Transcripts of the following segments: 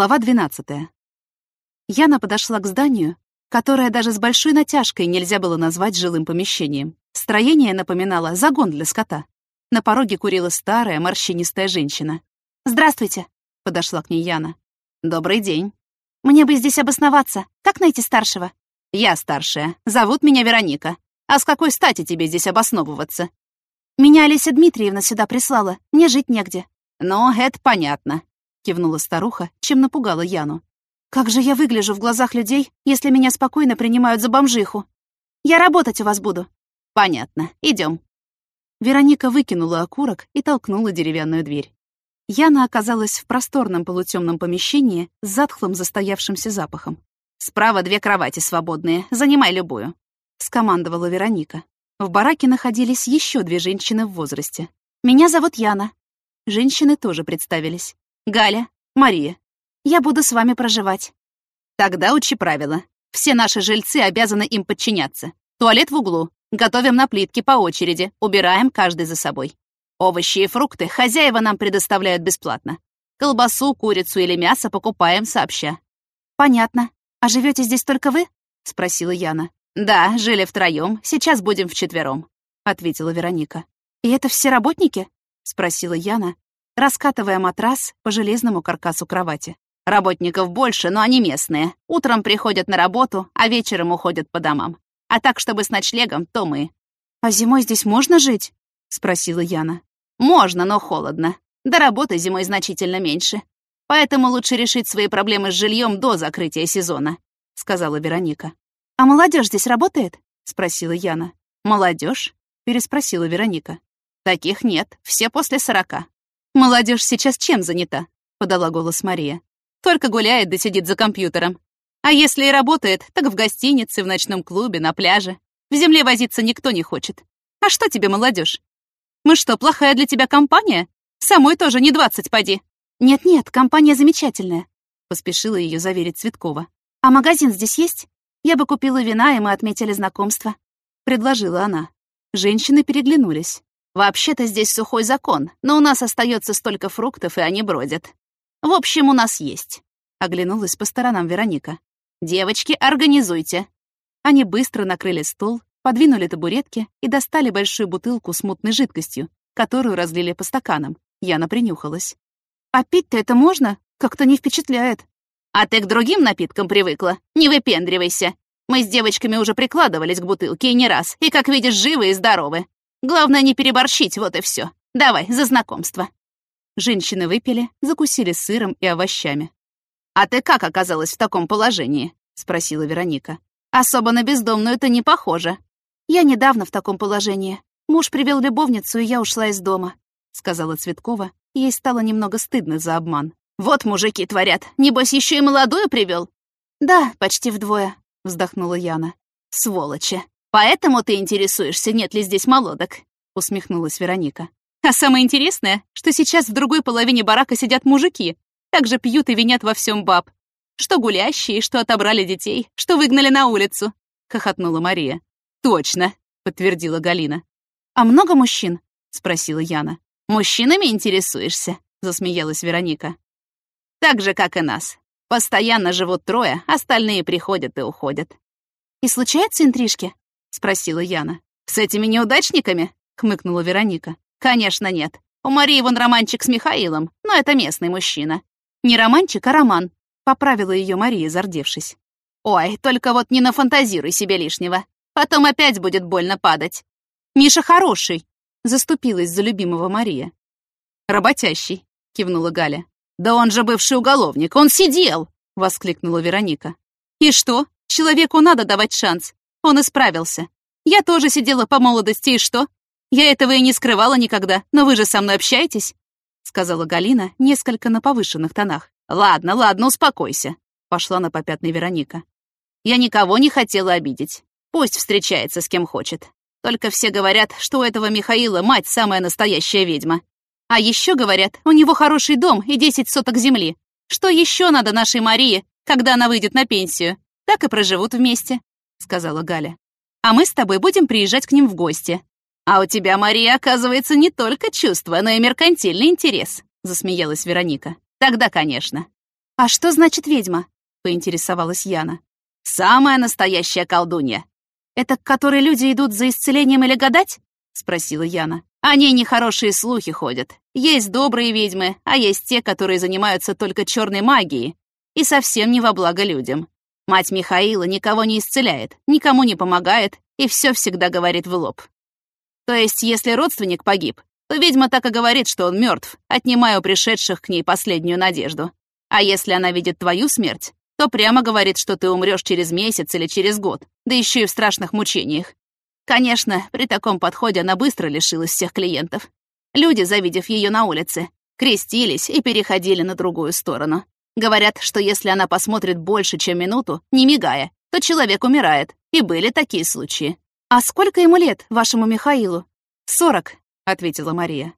Глава 12. Яна подошла к зданию, которое даже с большой натяжкой нельзя было назвать жилым помещением. Строение напоминало загон для скота. На пороге курила старая морщинистая женщина. «Здравствуйте», — подошла к ней Яна. «Добрый день. Мне бы здесь обосноваться. Как найти старшего?» «Я старшая. Зовут меня Вероника. А с какой стати тебе здесь обосновываться?» «Меня Олеся Дмитриевна сюда прислала. Мне жить негде». «Ну, это понятно. — кивнула старуха, чем напугала Яну. «Как же я выгляжу в глазах людей, если меня спокойно принимают за бомжиху? Я работать у вас буду». «Понятно. Идем. Вероника выкинула окурок и толкнула деревянную дверь. Яна оказалась в просторном полутемном помещении с затхлым застоявшимся запахом. «Справа две кровати свободные. Занимай любую», — скомандовала Вероника. В бараке находились еще две женщины в возрасте. «Меня зовут Яна». Женщины тоже представились. Галя, Мария, я буду с вами проживать. Тогда учи правила. Все наши жильцы обязаны им подчиняться. Туалет в углу. Готовим на плитке по очереди. Убираем каждый за собой. Овощи и фрукты хозяева нам предоставляют бесплатно. Колбасу, курицу или мясо покупаем сообща. Понятно. А живете здесь только вы? Спросила Яна. Да, жили втроем. Сейчас будем вчетвером, ответила Вероника. И это все работники? Спросила Яна, раскатывая матрас по железному каркасу кровати. Работников больше, но они местные. Утром приходят на работу, а вечером уходят по домам. А так, чтобы с ночлегом, то мы. «А зимой здесь можно жить?» — спросила Яна. «Можно, но холодно. До работы зимой значительно меньше. Поэтому лучше решить свои проблемы с жильем до закрытия сезона», — сказала Вероника. «А молодежь здесь работает?» — спросила Яна. «Молодежь?» — переспросила Вероника. «Таких нет, все после сорока. «Молодежь сейчас чем занята?» — подала голос Мария. «Только гуляет да сидит за компьютером. А если и работает, так в гостинице, в ночном клубе, на пляже. В земле возиться никто не хочет. А что тебе, молодежь? Мы что, плохая для тебя компания? Самой тоже не двадцать поди». «Нет-нет, компания замечательная», — поспешила ее заверить Цветкова. «А магазин здесь есть? Я бы купила вина, и мы отметили знакомство», — предложила она. Женщины переглянулись. Вообще-то здесь сухой закон, но у нас остается столько фруктов, и они бродят. В общем, у нас есть. Оглянулась по сторонам Вероника. «Девочки, организуйте!» Они быстро накрыли стол, подвинули табуретки и достали большую бутылку с мутной жидкостью, которую разлили по стаканам. Яна принюхалась. «А пить-то это можно? Как-то не впечатляет». «А ты к другим напиткам привыкла? Не выпендривайся. Мы с девочками уже прикладывались к бутылке и не раз, и, как видишь, живы и здоровы. Главное не переборщить, вот и все. Давай, за знакомство». Женщины выпили, закусили сыром и овощами. «А ты как оказалась в таком положении?» — спросила Вероника. «Особо на бездомную это не похоже». «Я недавно в таком положении. Муж привел любовницу, и я ушла из дома», — сказала Цветкова. Ей стало немного стыдно за обман. «Вот мужики творят. Небось, еще и молодую привел? «Да, почти вдвое», — вздохнула Яна. «Сволочи. «Поэтому ты интересуешься, нет ли здесь молодок?» — усмехнулась Вероника. «А самое интересное, что сейчас в другой половине барака сидят мужики, также пьют и винят во всем баб. Что гулящие, что отобрали детей, что выгнали на улицу», — хохотнула Мария. «Точно», — подтвердила Галина. «А много мужчин?» — спросила Яна. «Мужчинами интересуешься?» — засмеялась Вероника. «Так же, как и нас. Постоянно живут трое, остальные приходят и уходят». «И случаются интрижки?» — спросила Яна. «С этими неудачниками?» — хмыкнула Вероника. «Конечно нет. У Марии вон романчик с Михаилом, но это местный мужчина». «Не романчик, а роман», — поправила ее Мария, зардевшись. «Ой, только вот не нафантазируй себе лишнего. Потом опять будет больно падать». «Миша хороший», — заступилась за любимого Мария. «Работящий», — кивнула Галя. «Да он же бывший уголовник, он сидел!» — воскликнула Вероника. «И что? Человеку надо давать шанс. Он исправился. Я тоже сидела по молодости, и что? Я этого и не скрывала никогда, но вы же со мной общаетесь?» Сказала Галина несколько на повышенных тонах. «Ладно, ладно, успокойся», — пошла на попятный Вероника. «Я никого не хотела обидеть. Пусть встречается с кем хочет. Только все говорят, что у этого Михаила мать самая настоящая ведьма. А еще говорят, у него хороший дом и 10 соток земли. Что еще надо нашей Марии, когда она выйдет на пенсию? Так и проживут вместе. — сказала Галя. «А мы с тобой будем приезжать к ним в гости». «А у тебя, Мария, оказывается, не только чувство, но и меркантильный интерес», — засмеялась Вероника. «Тогда, конечно». «А что значит ведьма?» — поинтересовалась Яна. «Самая настоящая колдунья». «Это к которой люди идут за исцелением или гадать?» — спросила Яна. «О ней нехорошие слухи ходят. Есть добрые ведьмы, а есть те, которые занимаются только черной магией и совсем не во благо людям. Мать Михаила никого не исцеляет, никому не помогает и все всегда говорит в лоб. То есть, если родственник погиб, то ведьма так и говорит, что он мертв, отнимая у пришедших к ней последнюю надежду. А если она видит твою смерть, то прямо говорит, что ты умрешь через месяц или через год, да еще и в страшных мучениях. Конечно, при таком подходе она быстро лишилась всех клиентов. Люди, завидев ее на улице, крестились и переходили на другую сторону. Говорят, что если она посмотрит больше, чем минуту, не мигая, то человек умирает. И были такие случаи. «А сколько ему лет, вашему Михаилу?» «Сорок», — ответила Мария.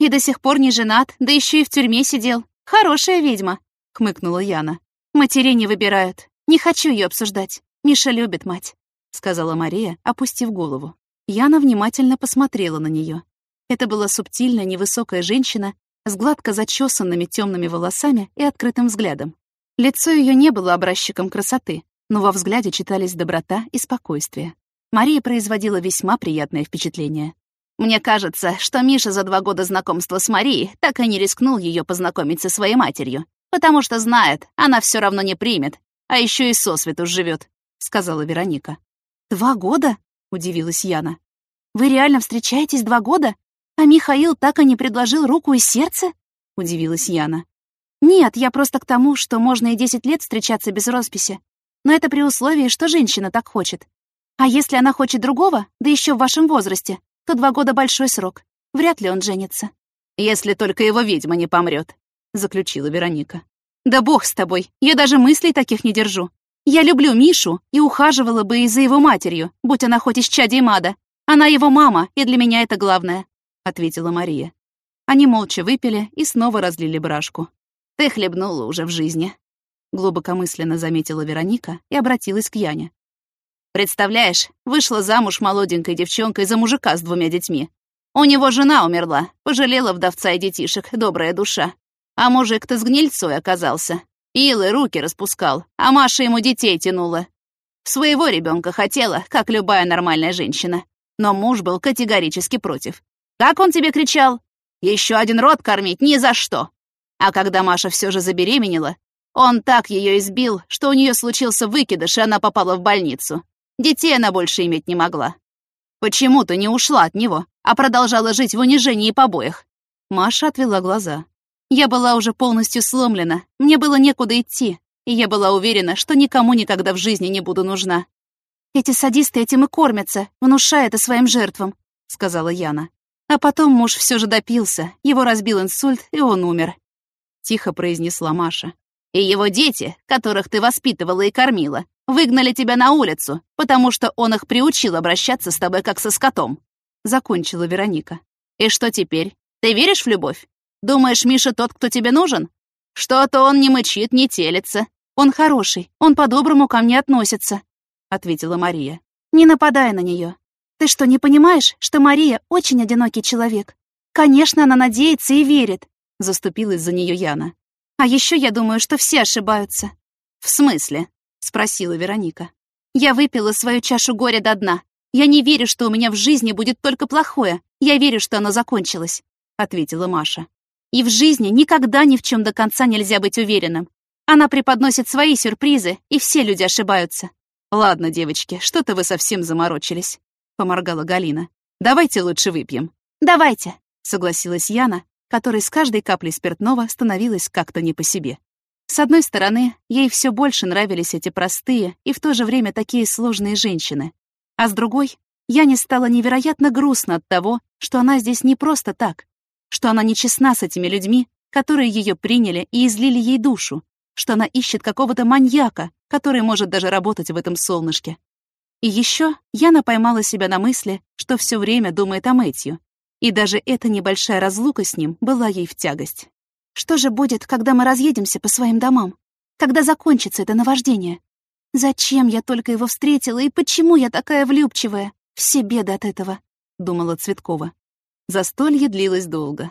«И до сих пор не женат, да еще и в тюрьме сидел. Хорошая ведьма», — хмыкнула Яна. «Матерей не выбирают. Не хочу ее обсуждать. Миша любит мать», — сказала Мария, опустив голову. Яна внимательно посмотрела на нее. Это была субтильная невысокая женщина с гладко зачесанными темными волосами и открытым взглядом. Лицо ее не было образчиком красоты, но во взгляде читались доброта и спокойствие. Мария производила весьма приятное впечатление. «Мне кажется, что Миша за два года знакомства с Марией так и не рискнул ее познакомить со своей матерью, потому что знает, она все равно не примет, а еще и сосвету живет, сказала Вероника. «Два года?» — удивилась Яна. «Вы реально встречаетесь два года? А Михаил так и не предложил руку и сердце?» — удивилась Яна. «Нет, я просто к тому, что можно и десять лет встречаться без росписи. Но это при условии, что женщина так хочет. А если она хочет другого, да еще в вашем возрасте, то два года большой срок. Вряд ли он женится. Если только его ведьма не помрет, заключила Вероника. Да бог с тобой, я даже мыслей таких не держу. Я люблю Мишу и ухаживала бы и за его матерью, будь она хоть из чади мада. Она его мама, и для меня это главное, ответила Мария. Они молча выпили и снова разлили брашку. Ты хлебнула уже в жизни, глубокомысленно заметила Вероника и обратилась к Яне. «Представляешь, вышла замуж молоденькой девчонкой за мужика с двумя детьми. У него жена умерла, пожалела вдовца и детишек, добрая душа. А мужик-то с гнильцой оказался. Ил и руки распускал, а Маша ему детей тянула. Своего ребенка хотела, как любая нормальная женщина. Но муж был категорически против. Как он тебе кричал? Еще один род кормить ни за что. А когда Маша все же забеременела, он так ее избил, что у нее случился выкидыш, и она попала в больницу. Детей она больше иметь не могла. Почему ты не ушла от него, а продолжала жить в унижении и побоях?» Маша отвела глаза. «Я была уже полностью сломлена, мне было некуда идти, и я была уверена, что никому никогда в жизни не буду нужна. Эти садисты этим и кормятся, внушая это своим жертвам», — сказала Яна. А потом муж все же допился, его разбил инсульт, и он умер. Тихо произнесла Маша. И его дети, которых ты воспитывала и кормила, выгнали тебя на улицу, потому что он их приучил обращаться с тобой как со скотом», — закончила Вероника. «И что теперь? Ты веришь в любовь? Думаешь, Миша тот, кто тебе нужен? Что-то он не мычит, не телится». «Он хороший, он по-доброму ко мне относится», — ответила Мария. «Не нападай на нее. Ты что, не понимаешь, что Мария очень одинокий человек? Конечно, она надеется и верит», — заступилась за нее Яна. А еще я думаю, что все ошибаются. В смысле? спросила Вероника. Я выпила свою чашу горя до дна. Я не верю, что у меня в жизни будет только плохое. Я верю, что оно закончилось, ответила Маша. И в жизни никогда ни в чем до конца нельзя быть уверенным. Она преподносит свои сюрпризы, и все люди ошибаются. Ладно, девочки, что-то вы совсем заморочились, поморгала Галина. Давайте лучше выпьем. Давайте, согласилась Яна которой с каждой каплей спиртного становилось как-то не по себе. С одной стороны, ей все больше нравились эти простые и в то же время такие сложные женщины. А с другой, я не стала невероятно грустно от того, что она здесь не просто так, что она нечестна с этими людьми, которые ее приняли и излили ей душу, что она ищет какого-то маньяка, который может даже работать в этом солнышке. И еще Яна поймала себя на мысли, что все время думает о Мэтью, и даже эта небольшая разлука с ним была ей в тягость. Что же будет, когда мы разъедемся по своим домам? Когда закончится это наваждение? Зачем я только его встретила, и почему я такая влюбчивая? Все беды от этого, — думала Цветкова. Застолье длилось долго.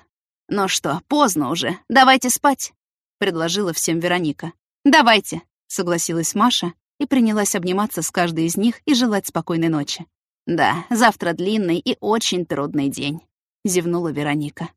«Ну что, поздно уже, давайте спать», — предложила всем Вероника. «Давайте», — согласилась Маша и принялась обниматься с каждой из них и желать спокойной ночи. «Да, завтра длинный и очень трудный день», — зевнула Вероника.